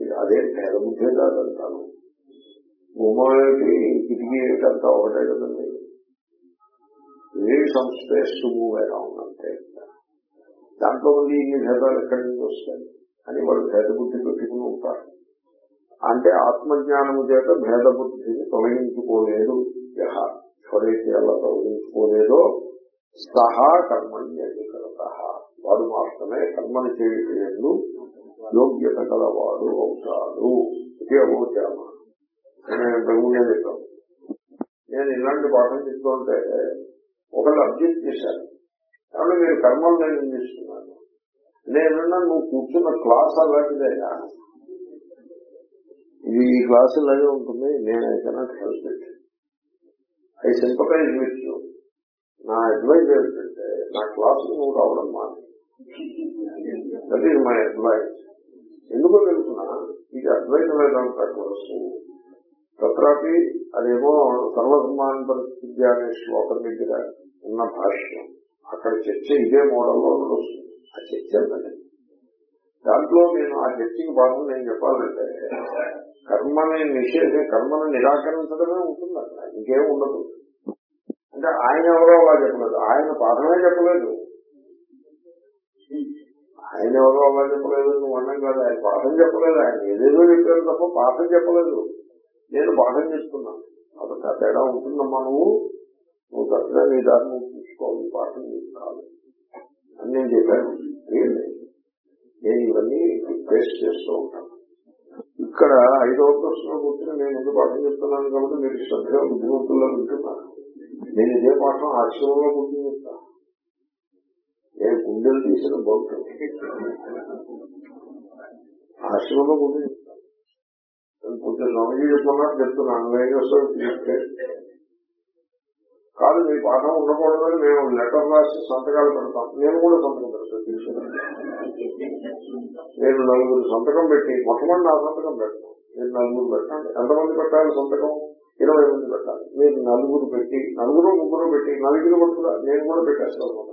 అదే భేద బుద్ధి కాదంటాను. ఉమాకి కిటికీ అంతా ఒకటే కదండి. Wave some space to move around అంటే దాంట్లో మళ్ళీ ఇన్ని భేదాలు ఎక్కడి నుంచి వస్తాయి? అని వాళ్ళు భేద బుద్ధి పెట్టుకుని ఉంటారు అంటే ఆత్మజ్ఞానము చేత భేద బుద్ధిని తొలగించుకోలేదు. యహ ఎవరైతే అలా తొలగించుకోలేదో సహా కర్మణ్యధికరత. వాడు మాత్రమే కర్మని చేయటంలో యోగ్యత గలవాడు అవుతాడు. ఇది అవోచామ నేను చెప్పాను. నేను ఇలాంటి పాఠం చెప్తుంటే ఒకళ్ళు అబ్జెక్ట్ చేశారు. కాబట్టి మీరు కర్మలు నేను నిందిస్తున్నాను నేనున్నా నువ్వు కూర్చున్న క్లాస్ అలాంటిదేనా? ఇది ఈ క్లాస్ ఇలాగే ఉంటుంది. నేను అయితే help it. I sympathize with you. నా అడ్వైజ్ ఏంటంటే నా క్లాస్ నువ్వు రావడం మాది దట్ ఈస్ మై అడ్వైజ్ ఎందుకో తెలుసిన ఇది అద్వైత వేదాంత కోర్సు తత్రాపి అదేమో సర్వధర్మాన్ పరిస్థితి అనే శ్లోకం దగ్గర ఉన్న భాష్యం. అక్కడ చర్చ ఇదే మోడల్లో నడుస్తుంది. ఆ చర్చ దాంట్లో నేను ఆ చర్చకి భాగం నేను చెప్పాలంటే కర్మని నిషేధం కర్మను నిరాకరించడమే ఉంటుంది అక్కడ. ఇంకేం ఉండదు. అంటే ఆయన ఎవరో అలా చెప్పలేదు. ఆయన పాఠమే చెప్పలేదు. ఆయన ఎవరో అలా చెప్పలేదు నువ్వు అన్నం కాదు ఆయన పాఠం చెప్పలేదు ఆయన ఏదేదో చెప్పారు తప్ప పాఠం చెప్పలేదు. నేను పాఠం చేస్తున్నాను కాబట్టి ఆ తేడా ఉంటుందమ్మా నువ్వు. నువ్వు కరెక్ట్గా నీ దాన్ని నువ్వు చూసుకోవాలి పాఠం నీకు కాదు అని నేను చెప్పాను. నేను ఇవన్నీ ఫేస్ చేస్తూ ఉంటాను. ఇక్కడ ఐదవ ప్రశ్న కూర్చొని నేను ఎందుకు పాఠం చెప్తున్నాను కాబట్టి మీరు శ్రద్ధగా బుద్ధిమంతుల్లో వింటున్నారు నేను ఇదే పాఠం ఆశ్రమంలో కూర్చొని చెప్తాను నేను గుండెలు తీసిన బౌద్ధం ఆశ్రమంలో కూర్చొని కొంచెం స్వామిజీ చెప్తున్నట్టు చెప్తున్నాను నేను చెప్తే కాదు మీ పాఠం ఉండకూడదని మేము లెటర్ రాసి సంతకాలు పెడతాం. నేను కూడా సంతకం పెడతాను నేను నలుగురు సంతకం పెట్టి మొట్టమొదటి నా సంతకం పెడతాను. నేను నలుగురు పెట్టాలి. ఎంతమంది పెట్టాలి సంతకం? ఇరవై మంది పెట్టాలి. మీరు నలుగురు పెట్టి నలుగురు ముగ్గురు పెట్టి నలుగురు పట్టుకురా నేను కూడా పెట్టేస్తాను.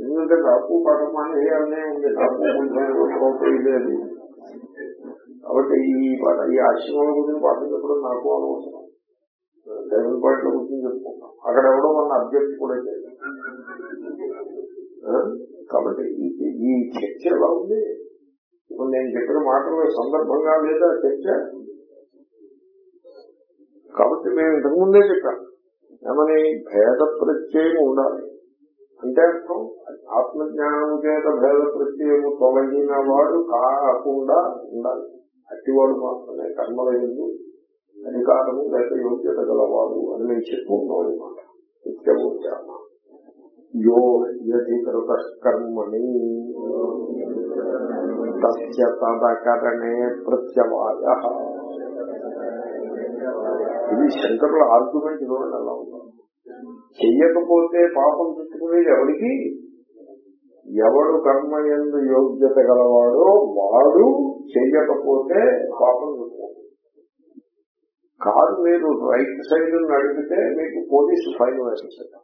ఎందుకంటే నాకు పాఠం మానేయాలనే ఉంది. నాకు కొంచెం ఇదే కాబట్టి ఈ పాట ఈ ఆశ్రమాల గురించి పాఠం చెప్పడం నాకు అనవసరం. డైమండ్ పాయింట్లో కూర్చొని చెప్పుకుంటాం. అక్కడ ఎవడో మన అభ్యర్థి కూడా చేయాలి కాబట్టి ఈ- చర్చ ఎలా ఉంది? ఇప్పుడు నేను చెప్పిన మాటలు సందర్భంగా లేదా చర్చ? కాబట్టి మేము ఇంతకుముందే చెప్పాను ఏమని? భేద ప్రత్యయం ఉండాలి. అంటే అర్థం ఆత్మజ్ఞానం చేత భేద ప్రత్యయము తొలగిన వాడు కాకుండా ఉండాలి. అట్టివాడు మాత్రమే కర్మల ఎందు అధికారము లేక యోగ్యత గలవాడు అని నేను చెప్పుకున్నాం అనమాట నిత్యమూర్చామ యో యధికృత తదకరణే ప్రత్యవాయ. ఇది శంకరుల ఆర్గ్యుమెంట్ చూడండి అలా ఉంది. చెయ్యకపోతే పాపం చుట్టుకునేది ఎవరికి ఎవడు కర్మ ఎందు యోగ్యత గలవాడో వాడు చెయ్యకపోతే పాపం చుట్టుకుంటుంది. కారు మీరు రైట్ సైడ్ నడిపితే మీకు పోలీసు ఫైన్ వేస్తారు.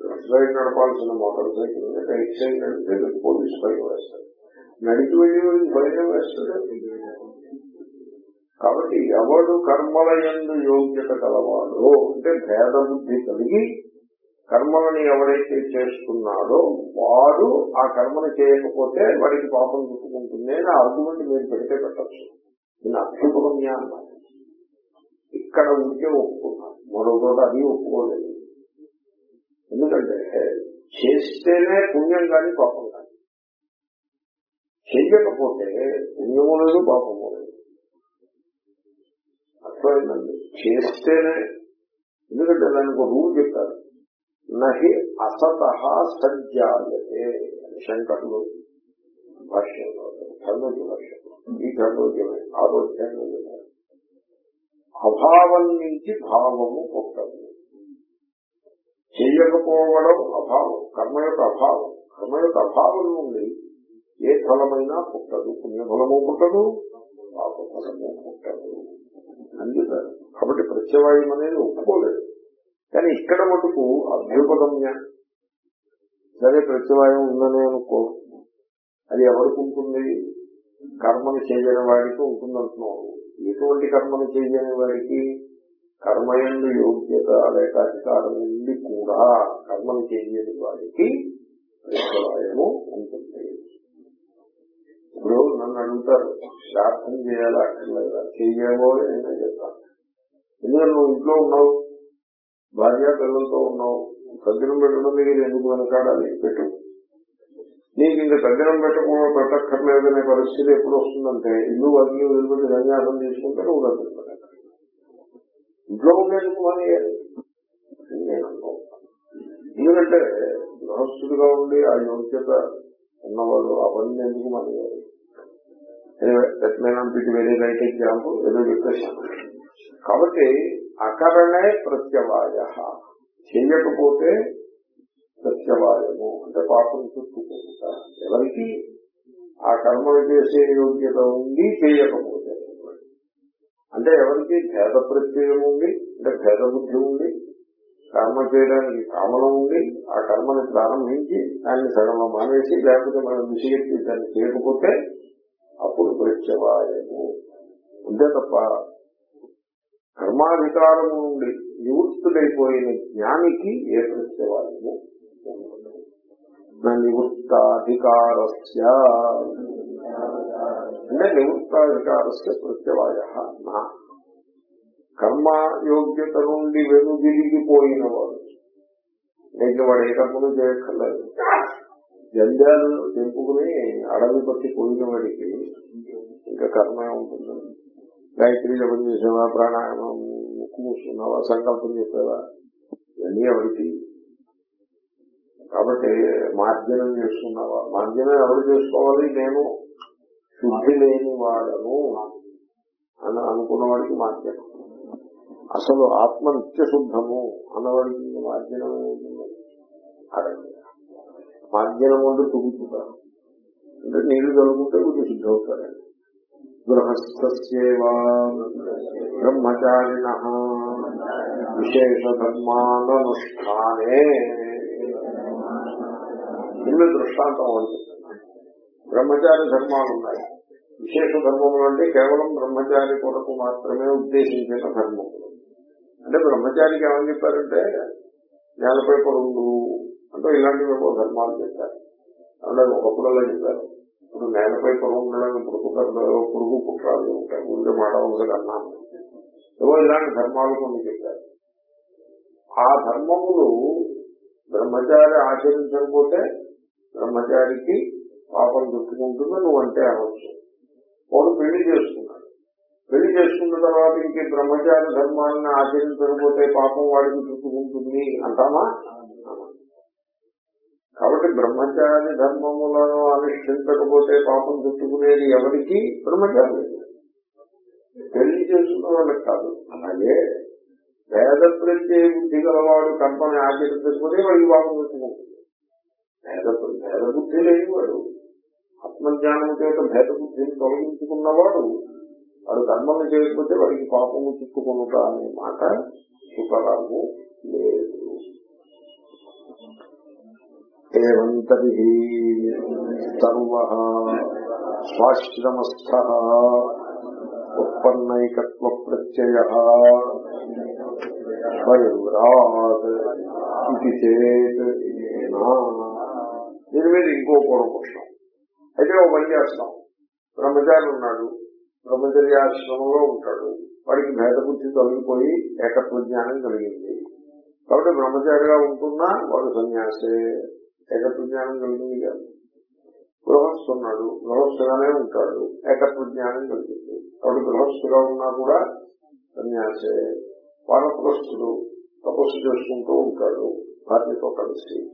లెఫ్ట్ సైడ్ నడపాల్సిన మోటార్ సైకిల్ రైట్ సైడ్ నడిపితే మీకు పోలీసు ఫైన్ వేస్తారు. నడిచి వెళ్ళి ఫైన్ వేస్తారు. కాబట్టి ఎవడు కర్మల ఎందు యోగ్యత గలవాడో అంటే భేద బుద్ధి కలిగి కర్మలను ఎవరైతే చేస్తున్నాడో వాడు ఆ కర్మను చేయకపోతే వాడికి పాపం చుట్టుకుంటుంది అని ఆర్గ్యుమెంట్ మీరు పెడితే పెట్టచ్చు. నేను అభ్యుపగమ్యా అన్నారు ఇక్కడ ఉంటే ఒప్పుకున్నాను మరో చోట అది ఒప్పుకోలేదు. ఎందుకంటే చేస్తేనే పుణ్యం కానీ పాపం కానీ. చెయ్యకపోతే పుణ్యము లేదు పాపము లేదు. అర్థమైందండి? చేస్తేనే. ఎందుకంటే దానికి ఒక రూల్ చెప్పారు. నహి అసత సజ్జాయతే శంకరులు భాష్యంలో ధర్మజ భాష్యం ఈ ధర్మజమే ఆరోగ్యంగా అభావం నుంచి భావము పుట్టదు చేయకపోవడం అభావం కర్మ యొక్క అభావం. కర్మ యొక్క అభావం నుండి ఏ ఫలమైనా పుట్టదు. పుణ్యఫలము పుట్టదు పాపఫలము పుట్టదు. అందుతారు కాబట్టి ప్రత్యవాయం అనేది ఒప్పుకోలేదు. కానీ ఇక్కడ మటుకు అభ్యుపగమ్య సరే ప్రత్యవాయం ఉందనే అనుకో అది ఎవరికి ఉంటుంది కర్మను చేయని వాడికి ఉంటుందంటున్నావు. ఎటువంటి కర్మను చేయని వాడికి కర్మయందు యోగ్యత లేక అధికారం ఉండి కూడా కర్మను చేయని వాడికి ప్రత్యవాయము ఉంటుంది. ఇప్పుడు నన్ను అడుగుతారు శ్రార్థం చేయాలా? అక్కర్లేదా చెయ్యేమో నేనే చెప్తాను. ఎందుకంటే నువ్వు ఇంట్లో ఉన్నావు. భార్య పిల్లలతో ఉన్నావు. తగ్గినం పెట్టడం దగ్గర ఎందుకు వెనకాడాలి? పెట్టు. నీకు ఇంకా తగ్గినం పెట్టకుండా పెట్టక్కర్లేదనే పరిస్థితి ఎప్పుడు వస్తుందంటే ఇల్లు వదిలి వదిలిపెట్టి సన్యాసం తీసుకుంటే నువ్వు తగ్గిన ఇంట్లో ఉండేందుకు మానేయాలి అని నేను అనుకో ఎందుకంటే గృహస్థుడిగా ఉండి ఆ యోగ్యత ఉన్నవాడు అవన్నీ ఎందుకు మానేయాలి that may not bit very right example ఏదో చెప్పేసాను కాబట్టి అకరణే ప్రత్యవాయ. చేయకపోతే ప్రత్యవాయము. అంటే పాపం చుట్టుకుంటా. ఎవరికి? ఆ కర్మలు చేసే యోగ్యత ఉంది చేయకపోతే అంటే ఎవరికి? భేద ప్రత్యయం ఉంది అంటే భేద బుద్ధి ఉంది. కర్మ చేయడానికి కామనం ఉంది. ఆ కర్మని ప్రారంభించి దాన్ని సగం మానేసి లేకపోతే మనం విషయెత్తి దాన్ని చేయకపోతే అప్పుడు ప్రత్యవాయము. అంతే తప్ప కర్మాధికారము నుండి నివృత్తుడైపోయిన జ్ఞానికి ఏ ప్రత్యవాదము నివృత్తాధికార అంటే నివృత్తాధికారస్య ప్రత్యవాయ నా కర్మయోగ్యత నుండి వెనుదిరిగిపోయిన వాడు నేను వాడు ఏ కర్మను చేయక్కర్లేదు. జంజాలు తెంపుకుని అడవి పట్టి పోయిన వాడికి ఇంకా కర్మ ఉంటుంది గాయత్రి జపం చేసేవా ప్రాణాయామం ముక్కు మూసుకున్నావా సంకల్పం చెప్పేవా? ఇవన్నీ ఎవరికి? కాబట్టి మార్జనం చేసుకున్నావా? మార్జనం ఎవరు చేసుకోవాలి? నేను. శుద్ధి లేని వాడను అని అనుకున్న వాడికి మార్జనం. అసలు ఆత్మ నిత్య శుద్ధము అన్నవాడికి మార్జనం ఏముంటుంది అడగండి. మార్జనం అంటే తుగుతుంటారు అంటే నీళ్ళు కలుగుతుంటే కొంచెం శుద్ధి అవుతారండి గృహస్థస్యేవా బ్రహ్మచారిణ విశేష ధర్మానుష్ఠానే ఇల్లు దృష్టాంతం అని బ్రహ్మచారి ధర్మాలు ఉన్నాయి. విశేష ధర్మములు అంటే కేవలం బ్రహ్మచారి కొరకు మాత్రమే ఉద్దేశించిన ధర్మములు. అంటే బ్రహ్మచారికి ఏమని చెప్పారంటే నేలపై పొరుగు అంటే ఇలాంటివి ఒక ధర్మాలు చెప్పారు. అంటే ఒకప్పుడు అలా చెప్పారు. ఇప్పుడు నేలపై పొరుగు ఉండడం ఇప్పుడు కుదరదు పురుగు పుట్టాలు ఉంటాయి ముందు మాడవలసి అన్నాను. ఏవో ఇలాంటి ధర్మాలు కొన్ని చెప్పారు. ఆ ధర్మములు బ్రహ్మచారి ఆచరించకపోతే బ్రహ్మచారికి పాపం చుట్టుకుంటుందో నువ్వు అంటే అనవచ్చు వాడు పెళ్ళి చేసుకున్నాడు. పెళ్ళి చేసుకున్న తర్వాత ఇంక బ్రహ్మచారి ధర్మాన్ని ఆచరించకపోతే పాపం వాడికి చుట్టుకుంటుంది అంటామా? కాబట్టి బ్రహ్మచారి ధర్మములను అనుష్ఠించకపోతే పాపం చుట్టుకునేది ఎవరికి? బ్రహ్మచారి. పెళ్ళి చేసుకున్న వాళ్ళకి కాదు. అలాగే వేద ప్రత్యయ బుద్ధి గలవాడు కర్మని ఆచరించకపోతే వాడికి పాపం చుట్టుకుంటుంది భేద భేద బుద్ధి లేనివాడు ఆత్మజ్ఞానం చేత భేద బుద్ధిని తొలగించుకున్నవాడు వాడు కర్మలు చేయకపోతే వాడికి పాపము చుట్టుకొనుట అనే మాట సుఖరాము లేదు. ఏవంతరి సర్వ స్వాశ్రమస్థ ఉత్పన్నైకత్వ ప్రత్యయ స్వయంరాట్ ఇది చేత్ నా దీని మీద ఇంకో పూర్వపక్షం. అయితే ఒక పని చేస్తాం బ్రహ్మచారి ఉన్నాడు. బ్రహ్మచర్యాశ్రమంలో ఉంటాడు. వాడికి భేదబుద్ధి తొలగిపోయి ఏకత్వ జ్ఞానం కలిగింది. కాబట్టి బ్రహ్మచారిగా ఉంటున్నా వాడు సన్యాసే. ఏకత్వ జ్ఞానం కలిగింది కాదు. గృహస్థున్నాడు గృహస్థుగానే ఉంటాడు ఏకత్వ జ్ఞానం కలిగింది. కాబట్టి గృహస్థుగా ఉన్నా కూడా సన్యాసే. వానప్రస్థుడు తపస్సు చేసుకుంటూ ఉంటాడు భార్యతో కలిసి.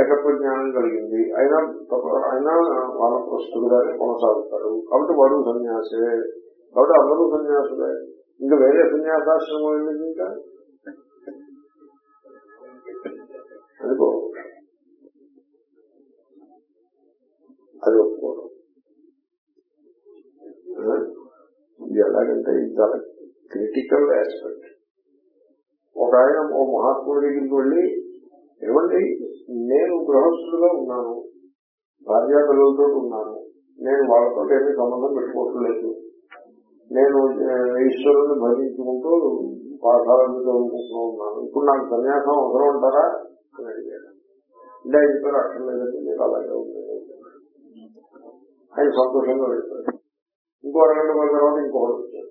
ఏకత్వ జ్ఞానం కలిగింది. అయినా తప- అయినా వానప్రస్థుడుగానే కొనసాగుతాడు. కాబట్టి వాడు సన్యాసే. కాబట్టి అందరూ సన్యాసులే. ఇంకా వేరే సన్యాసాశ్రమం ఎందుకు ఇంకా? అది ఒప్పుకోవడం ఇది ఎలాగంటే ఇది చాలా క్రిటికల్ ఆస్పెక్ట్ ఒక ఆయన ఓ మహాత్ముడి దగ్గరికి వెళ్ళి ఏమండి నేను గృహస్థుడుగా ఉన్నాను భార్యా పిల్లలతో ఉన్నాను నేను వాళ్ళతో ఏమీ సంబంధం పెట్టుకోవట్లేదు. నేను ఈశ్వరుని భజించుకుంటూ పాఠాలను చదువుకుంటూ ఉన్నాను. ఇప్పుడు నాకు సన్యాసం అవసరం ఉంటారా అని అడిగాడు. అంటే ఆయన పేరు అక్కర్లేదండి మీరు అలాగే ఉంది ఆయన సంతోషంగా వెళ్ళిపోయాడు ఇంకో అరగంట పది తర్వాత ఇంకొకటి వచ్చాడు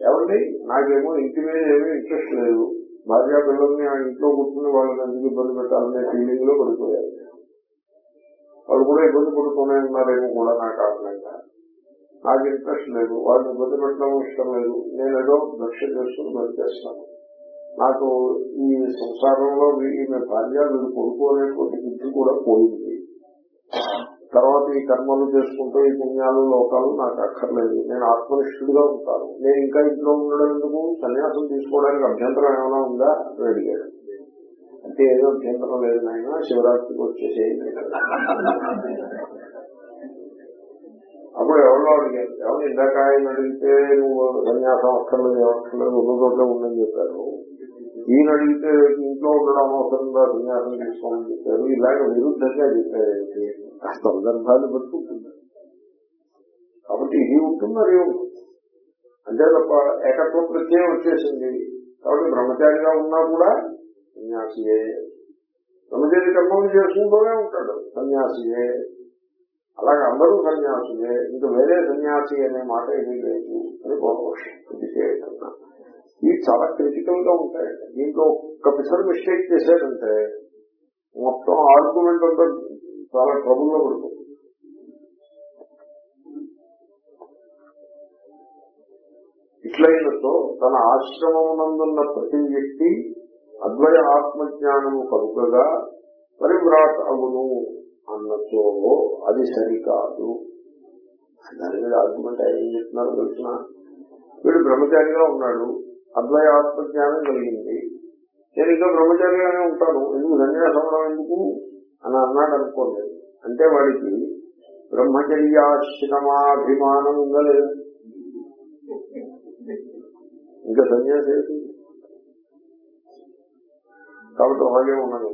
ఏమండి నాకేమో ఇంటి మీద ఏమీ ఇంట్రెస్ట్ లేదు భార్యా పిల్లల్ని ఆ ఇంట్లో కూర్చుని వాళ్ళని ఎందుకు ఇబ్బంది పెట్టాలనే ఫీలింగ్లో పడిపోయారు వాళ్ళు కూడా ఇబ్బంది పడుతూనే ఉన్నారేమో కూడా నా కారణంగా నాకు ఇంట్రెస్ట్ లేదు వాళ్ళని ఇబ్బంది పెట్టడం ఇష్టం లేదు నేను ఏదో దక్ష చేసుకుని పని చేస్తాను నాకు ఈ సంసారంలో ఈమె భార్య వీడు కొడుకు అనేటువంటి బుద్ధి కూడా పోయింది తర్వాత ఈ కర్మలు చేసుకుంటూ ఈ పుణ్యాలు లోకాలు నాకు అక్కర్లేదు. నేను ఆత్మనిష్ఠుడిగా ఉంటాను. నేను ఇంకా ఇంట్లో ఉండడం ఎందుకు? సన్యాసం తీసుకోవడానికి అభ్యంతరం ఏమైనా ఉందా? అని అడిగాడు. అంటే ఏదో అభ్యంతరం లేదు నాయన శివరాత్రికి వచ్చేసేయండి అప్పుడు ఎవరిలో అడిగారు ఎవరు ఇందాక ఆయన అడిగితే నువ్వు సన్యాసం అక్కర్లేదు ఏమక్కర్లేదు ఉన్న చోట్ల ఉందని చెప్పారు. ఈయన అడిగితే ఇంట్లో ఉండడం అనవసరంగా సన్యాసం తీసుకోమని చెప్పారు. ఇలాగ విరుద్ధంగా చెప్పారు. సందర్భాన్ని బట్టి ఉంటుంది కాబట్టి ఇది ఉంటుంది అది ఉంటుంది అంతే తప్ప ఏకత్వ ప్రత్యయం వచ్చేసింది. కాబట్టి బ్రహ్మచారిగా ఉన్నా కూడా సన్యాసియే. బ్రహ్మచారి కర్మలు చేసుకుంటూనే ఉంటాడు. సన్యాసియే. అలాగే అందరూ సన్యాసులే ఇంకా వేరే సన్యాసి అనే మాట ఏమీ లేదు అని పూర్వపక్షం ఇది చేయటన్నా ఇవి చాలా క్రిటికల్గా ఉంటాయండి దీంట్లో ఒక్క పిసర్ మిస్టేక్ చేశారంటే మొత్తం ఆర్గ్యుమెంట్ అంతా చాలా ట్రబుల్లో పడుతుంది. ఇట్లయినతో తన ఆశ్రమమునందున్న ప్రతి వ్యక్తి అద్వయ ఆత్మజ్ఞానము కలుగగా పరివ్రాట్ అవును అన్నతో అది సరికాదు. దాని మీద ఆర్గ్యుమెంట్ ఏం చెప్తున్నారు తెలిసిన? వీడు బ్రహ్మచారిగా ఉన్నాడు. అద్వయ ఆత్మజ్ఞానం కలిగింది. నేను ఇంకా బ్రహ్మచారిగానే ఉంటాను. ఎందుకు? సన్యాసం ఎందుకు? అని అన్నాడు అనుకోండి. అంటే వాడికి బ్రహ్మచర్యాశ్రమాభిమానం ఉందా లేదా ఇంకా సన్యాసి ఏంటి? కాబట్టి అలాగే ఉన్నది.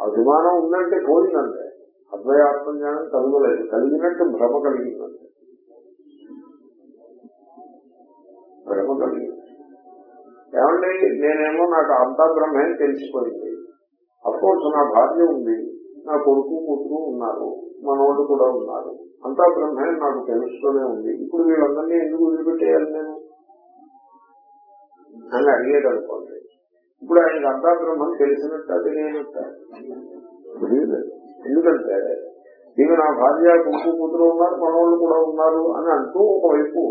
అభిమానం ఉందంటే పోయిందంటే అద్వయాత్మ జ్ఞానం కలగలేదు. కలిగినట్టు భ్రమ కలిగిందంటే. భ్రమ కలిగింది. ఏమండి? నేనేమో నాకు అంతా బ్రహ్మే తెలిసిపోయింది. అఫ్కోర్స్ నా భార్య ఉంది నా కొడుకు కూతురు ఉన్నారు మనోడు కూడా ఉన్నారు. అంతా బ్రహ్మే నాకు తెలుస్తూనే ఉంది. ఇప్పుడు వీళ్ళందరినీ ఎందుకు వదిలిపెట్టేయాలి నేను? అని అడిగేది అనుకోండి. ఇప్పుడు ఆయనకి అంతా బ్రహ్మం తెలిసినట్టు అది నేను ఎందుకంటే ఇవి నా భార్య కొడుకు కూతురు ఉన్నారు మనవాళ్ళు కూడా ఉన్నారు అని అంటూ ఒకవైపు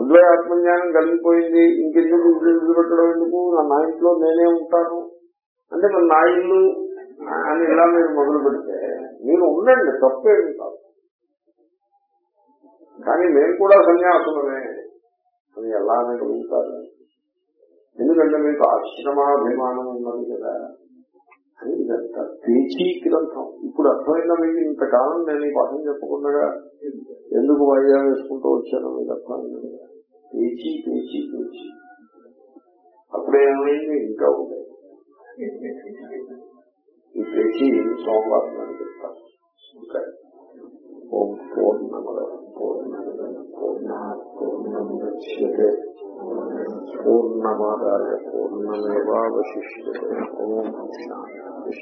అందులో ఆత్మజ్ఞానం కలిగిపోయింది. ఇంకెందుకు ఇల్లు పెట్టడం ఎందుకు? నా నా ఇంట్లో నేనే ఉంటాను. అంటే మన నా ఇల్లు అని ఇలా మీరు మొదలు పెడితే? మీరు ఉండండి తప్పేమి కాదు. కానీ మేము కూడా సన్యాసులమే. అని ఎలా అనగలుగుతారు ఎందుకంటే మీకు ఆశ్రమాభిమానం ఉన్నది కదా. అని ఇదంతా పేచీ గ్రంథం. ఇప్పుడు అర్థమైందా మీకు? ఇంతకాలం నేను ఈ పాఠం చెప్పకుండా ఎందుకు వాయిదా వేసుకుంటూ వచ్చాను మీకు అర్థమైంది కదా పేచి పేచి పేచి అప్పుడేమైంది ఇంకా ఉండేది ఈ పేచి సోమవారం అని చెప్తాను ఇంకా ఓం పూర్ణమ పూర్ణమ పూర్ణ పూర్ణముద్యతే పూర్ణమాదాయ పూర్ణమేవాశిష్యతే ఓం శాంతి